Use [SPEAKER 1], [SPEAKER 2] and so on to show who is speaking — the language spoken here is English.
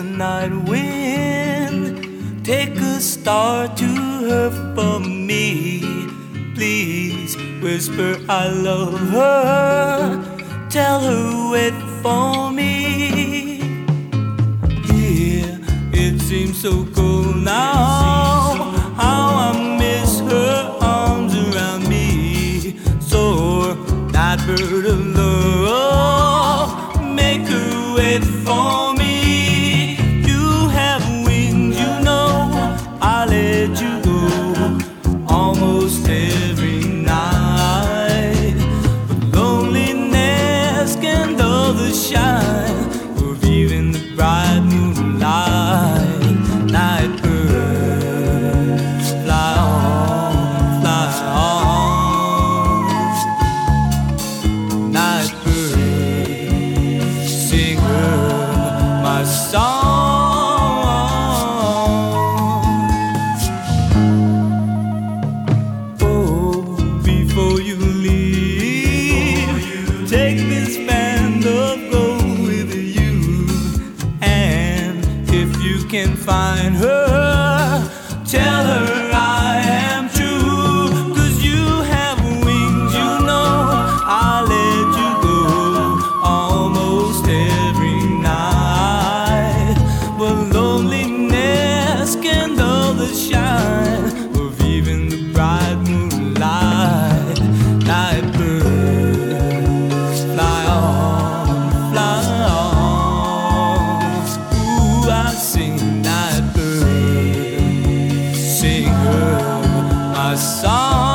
[SPEAKER 1] the night wind. Take a star to her for me. Please whisper I love her. Tell her wait for me. Here it seems so cold now. How I miss her arms around me. So, that bird of love. Make her wait for me. 下。Can find her, my song.